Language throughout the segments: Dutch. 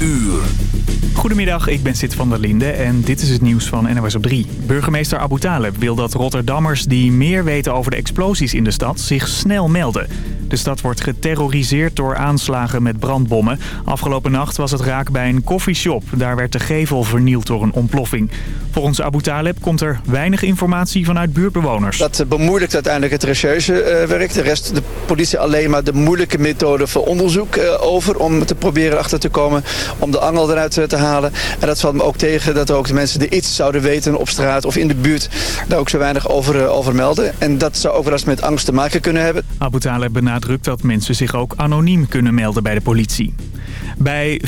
uur. Goedemiddag, ik ben Sid van der Linde en dit is het nieuws van NOS op 3. Burgemeester Abu Taleb wil dat Rotterdammers die meer weten over de explosies in de stad zich snel melden. De stad wordt geterroriseerd door aanslagen met brandbommen. Afgelopen nacht was het raak bij een koffieshop. Daar werd de gevel vernield door een ontploffing. Volgens Abu Taleb komt er weinig informatie vanuit buurtbewoners. Dat bemoeilijkt uiteindelijk het recherchewerk. De rest de politie alleen maar de moeilijke methode voor onderzoek eh, over... om te proberen achter te komen, om de angel eruit te halen. En dat valt me ook tegen dat ook de mensen die iets zouden weten op straat of in de buurt... daar ook zo weinig over, eh, over melden. En dat zou ook wel eens met angst te maken kunnen hebben. Abu Taleb benadrukt dat mensen zich ook anoniem kunnen melden bij de politie. Bij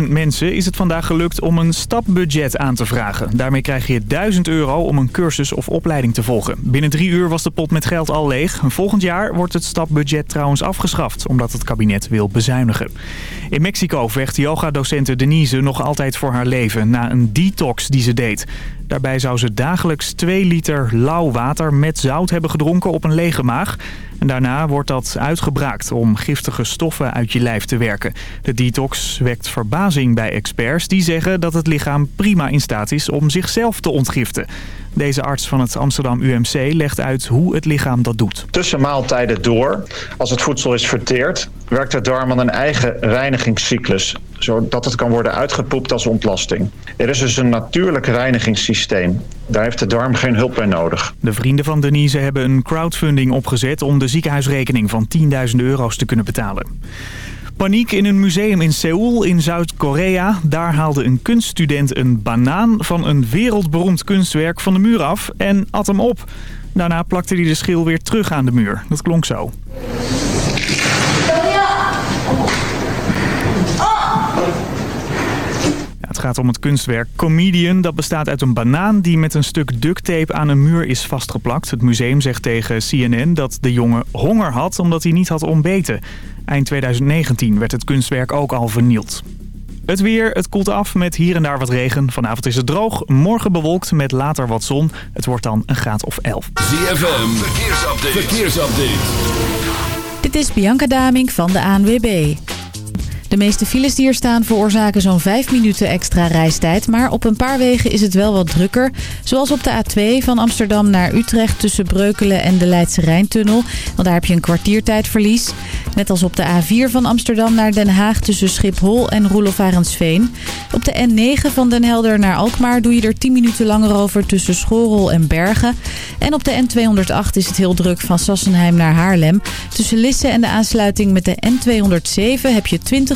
40.000 mensen is het vandaag gelukt om een stapbudget aan te vragen. Daarmee krijg je 1000 euro om een cursus of opleiding te volgen. Binnen drie uur was de pot met geld al leeg. Volgend jaar wordt het stapbudget trouwens afgeschaft, omdat het kabinet wil bezuinigen. In Mexico vecht yogadocente Denise nog altijd voor haar leven na een detox die ze deed. Daarbij zou ze dagelijks 2 liter lauw water met zout hebben gedronken op een lege maag. En daarna wordt dat uitgebraakt om giftige stoffen uit je lijf te werken. De detox wekt verbazing bij experts die zeggen dat het lichaam prima in staat is om zichzelf te ontgiften. Deze arts van het Amsterdam UMC legt uit hoe het lichaam dat doet. Tussen maaltijden door, als het voedsel is verteerd, werkt de darm aan een eigen reinigingscyclus zodat het kan worden uitgepoept als ontlasting. Er is dus een natuurlijk reinigingssysteem. Daar heeft de darm geen hulp bij nodig. De vrienden van Denise hebben een crowdfunding opgezet om de ziekenhuisrekening van 10.000 euro's te kunnen betalen. Paniek in een museum in Seoul in Zuid-Korea. Daar haalde een kunststudent een banaan van een wereldberoemd kunstwerk van de muur af en at hem op. Daarna plakte hij de schil weer terug aan de muur. Dat klonk zo. Het gaat om het kunstwerk Comedian. Dat bestaat uit een banaan die met een stuk ducttape aan een muur is vastgeplakt. Het museum zegt tegen CNN dat de jongen honger had omdat hij niet had ontbeten. Eind 2019 werd het kunstwerk ook al vernield. Het weer, het koelt af met hier en daar wat regen. Vanavond is het droog, morgen bewolkt met later wat zon. Het wordt dan een graad of 11. ZFM, verkeersupdate. verkeersupdate. Dit is Bianca Daming van de ANWB. De meeste files die er staan veroorzaken zo'n 5 minuten extra reistijd. Maar op een paar wegen is het wel wat drukker. Zoals op de A2 van Amsterdam naar Utrecht tussen Breukelen en de Leidse Rijntunnel. Want daar heb je een kwartiertijdverlies. Net als op de A4 van Amsterdam naar Den Haag tussen Schiphol en Roelof Arendsveen. Op de N9 van Den Helder naar Alkmaar doe je er 10 minuten langer over tussen Schorrel en Bergen. En op de N208 is het heel druk van Sassenheim naar Haarlem. Tussen Lisse en de aansluiting met de N207 heb je 20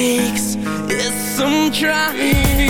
mistakes. some I'm trying.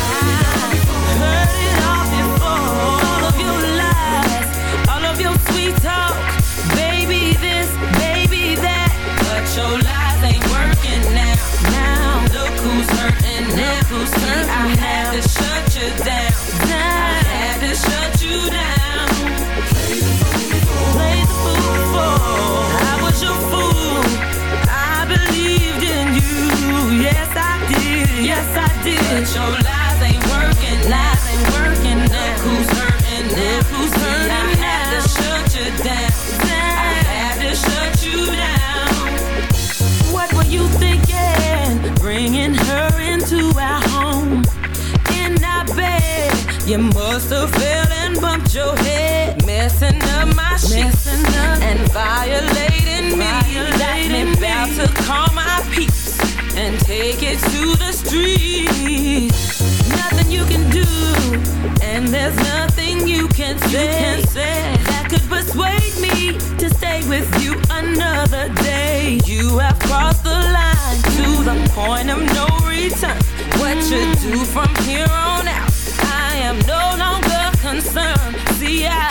that could persuade me to stay with you another day. You have crossed the line to the point of no return. What you do from here on out, I am no longer concerned. See, I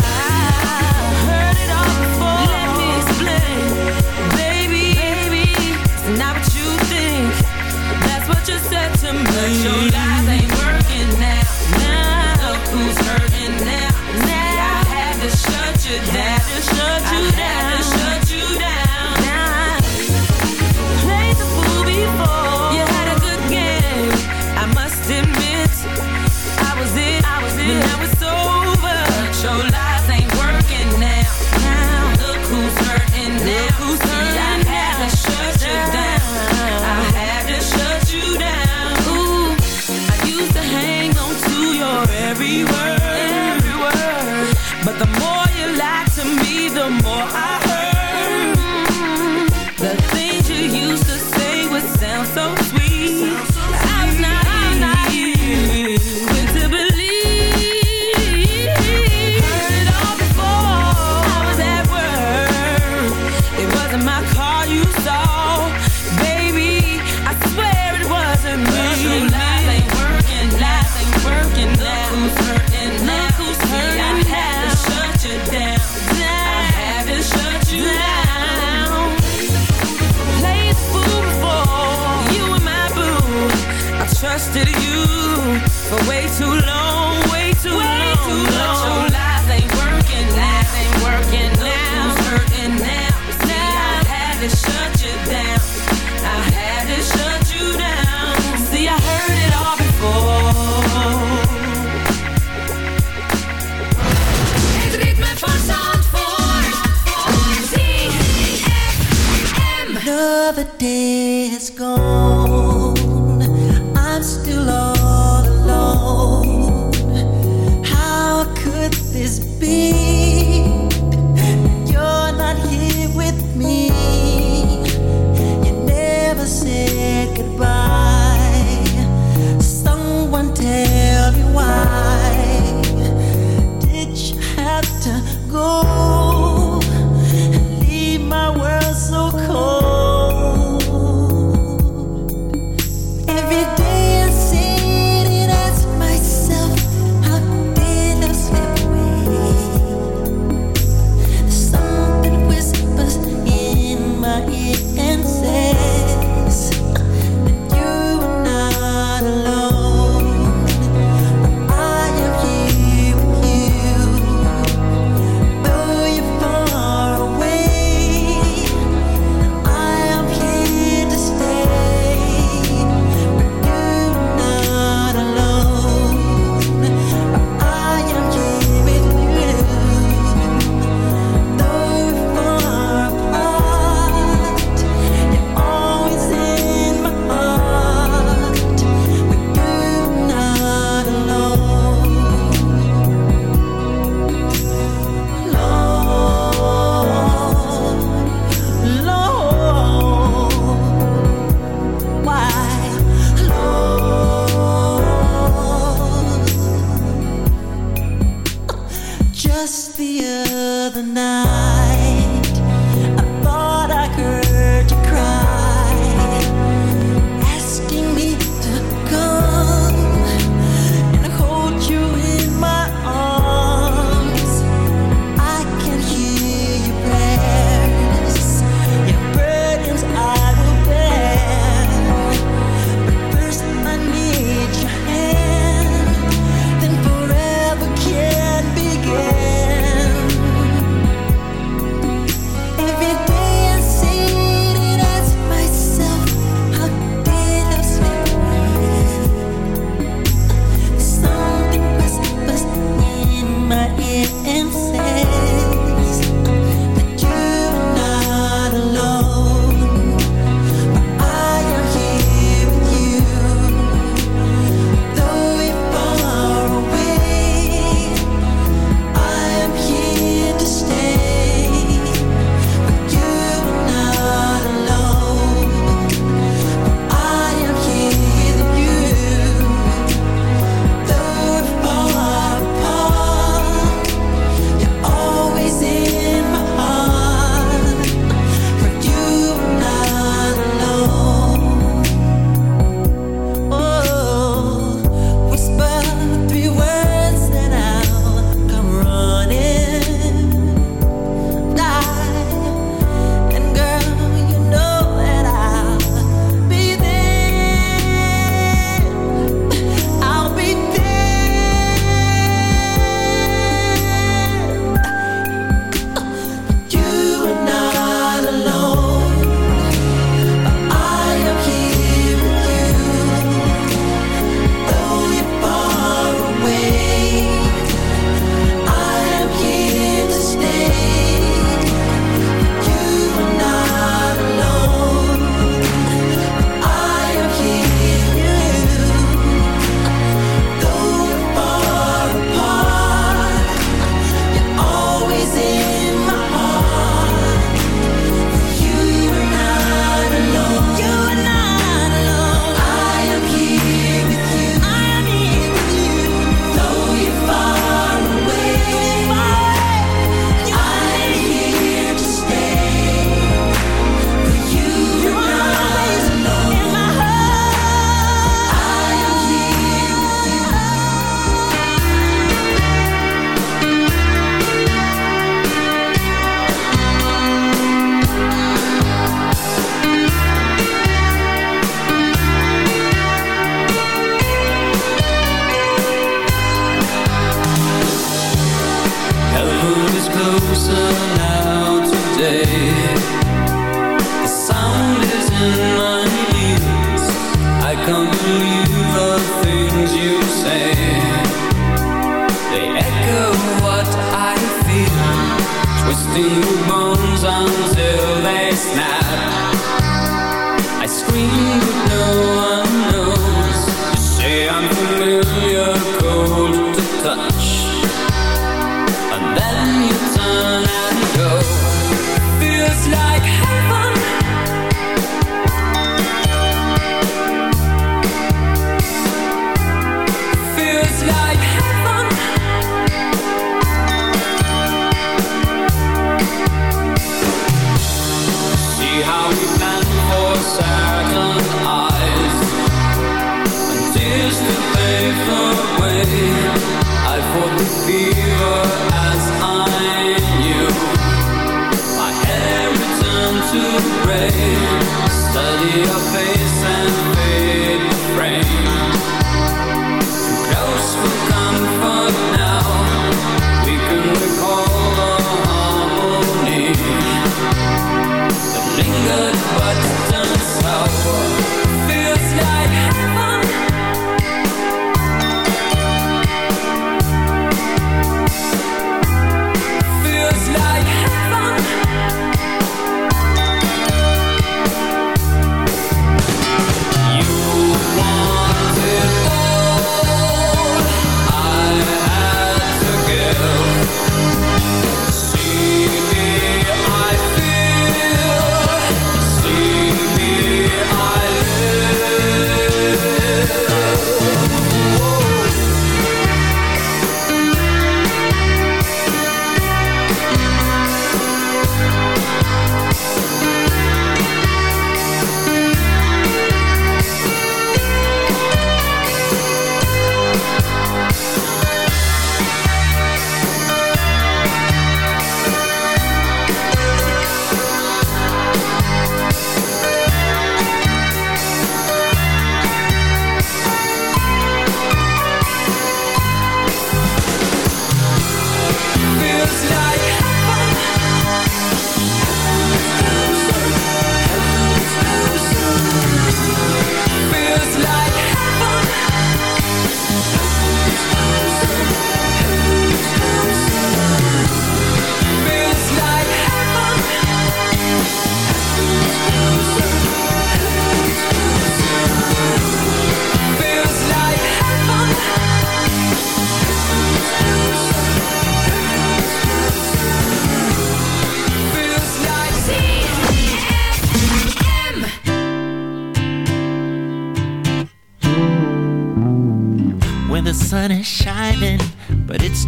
heard it all before. Let me explain, baby. not what you think. That's what you said to me. The more you lie to me, the more The day is gone. the night.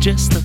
just the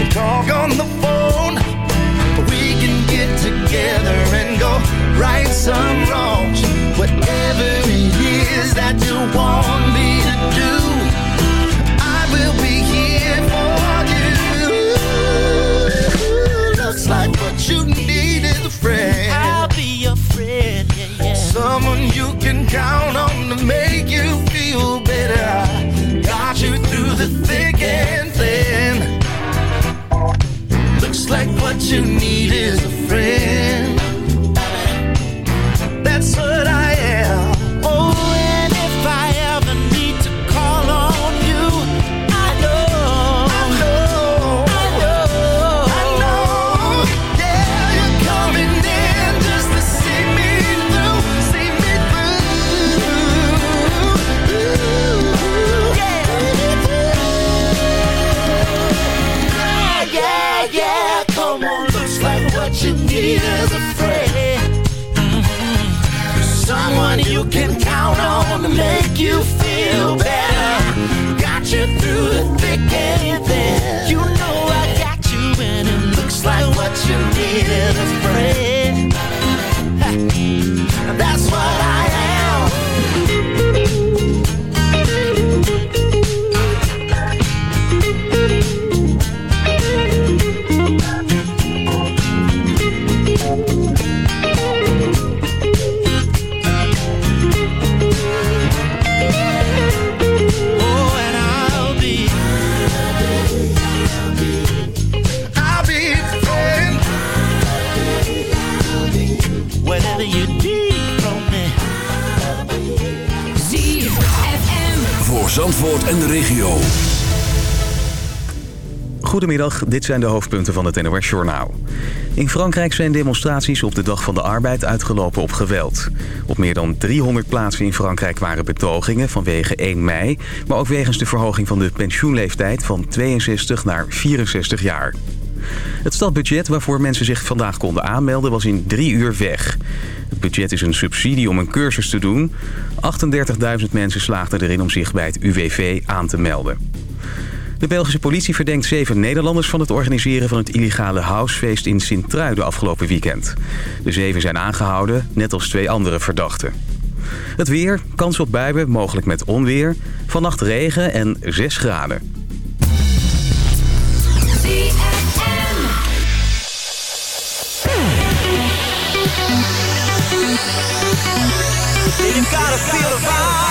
and talk on the phone. We can get together and go right some wrongs. Whatever it is that you want me to do, I will be here for you. Looks like what you need is a friend. I'll be your friend, yeah, yeah. Someone you can count on like what you need is a friend. Voor Zandvoort en de regio. Goedemiddag, dit zijn de hoofdpunten van het NOS-journaal. In Frankrijk zijn demonstraties op de Dag van de Arbeid uitgelopen op geweld. Op meer dan 300 plaatsen in Frankrijk waren betogingen vanwege 1 mei... maar ook wegens de verhoging van de pensioenleeftijd van 62 naar 64 jaar. Het stadbudget waarvoor mensen zich vandaag konden aanmelden was in drie uur weg. Het budget is een subsidie om een cursus te doen. 38.000 mensen slaagden erin om zich bij het UWV aan te melden. De Belgische politie verdenkt zeven Nederlanders van het organiseren van het illegale housefeest in Sint-Truiden afgelopen weekend. De zeven zijn aangehouden, net als twee andere verdachten. Het weer, kans op buien, mogelijk met onweer. Vannacht regen en 6 graden. You gotta feel the vibe.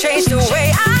change the way I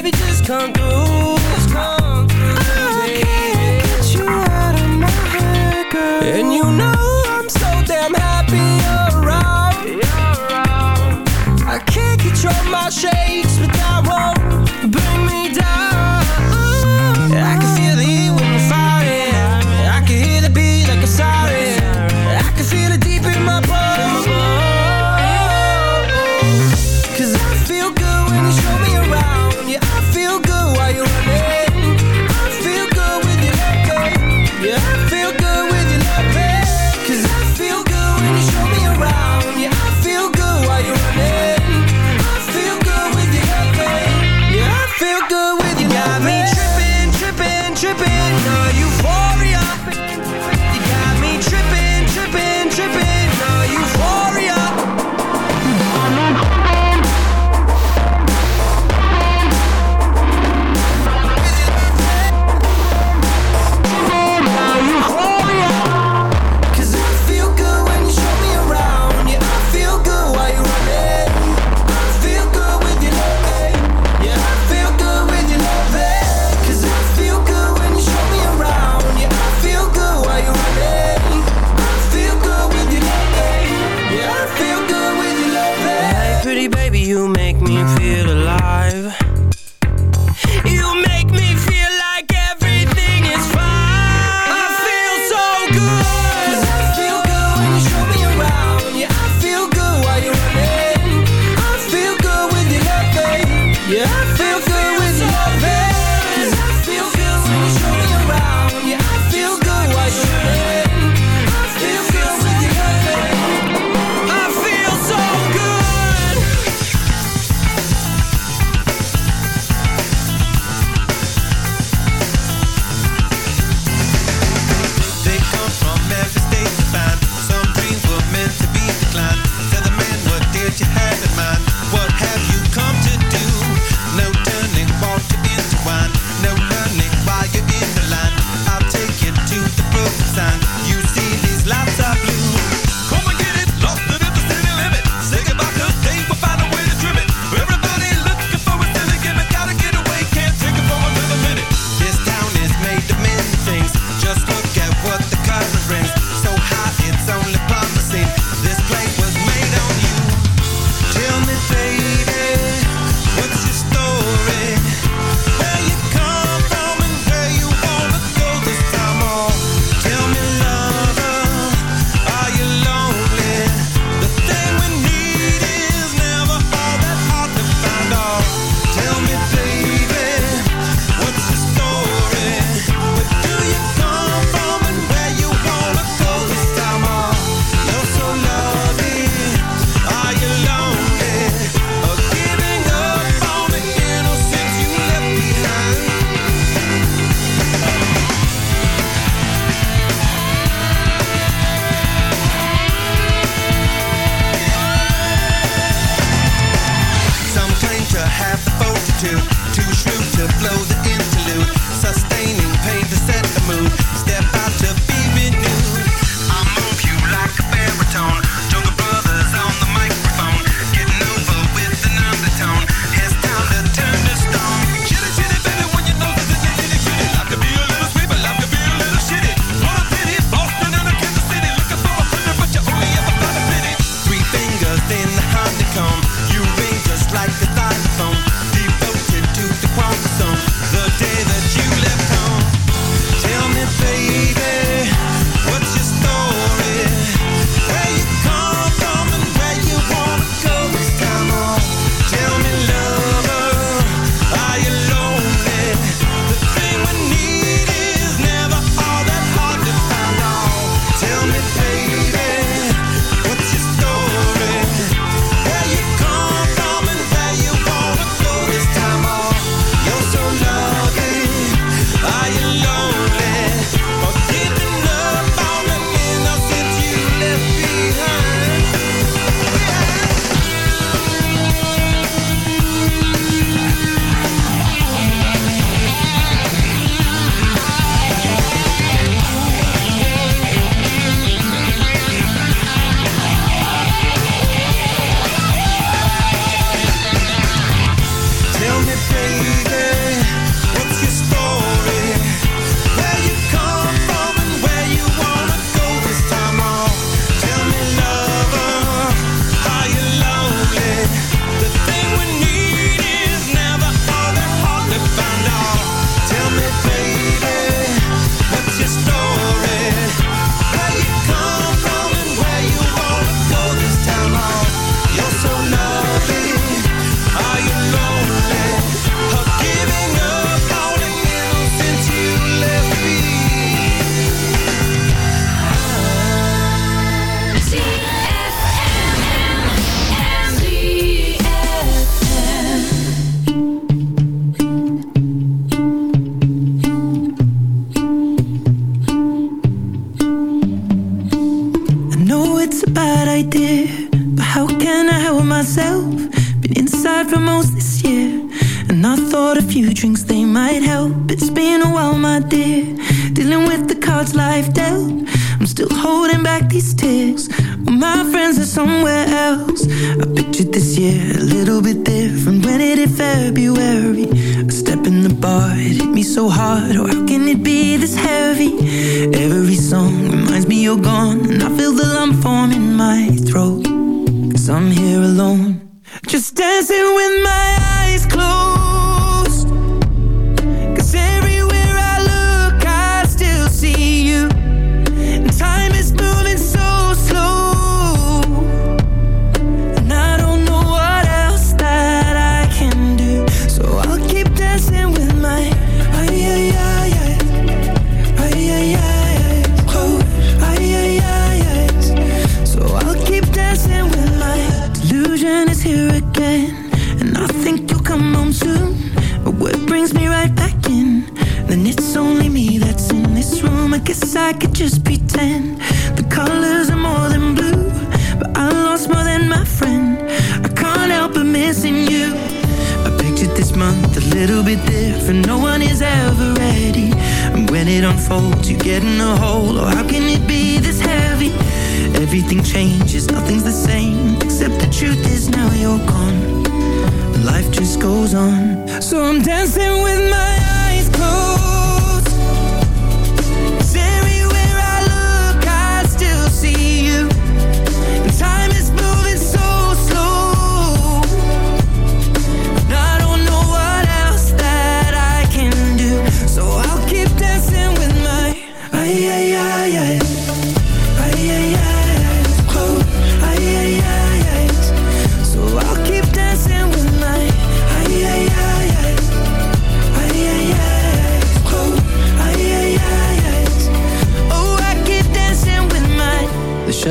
Baby, just come through. Just come through. I can't get you out of my head, girl. And you know I'm so damn happy you're around. You're around. I can't control my shade dancing with my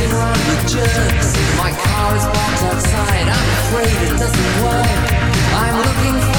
racing around with jerks. My car is parked outside. I'm afraid it doesn't work. I'm looking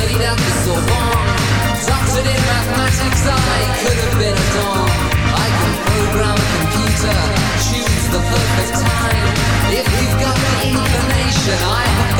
studied at the Sorbonne. In mathematics, I could have been a don. I can program a computer, choose the perfect time. If you've got the I have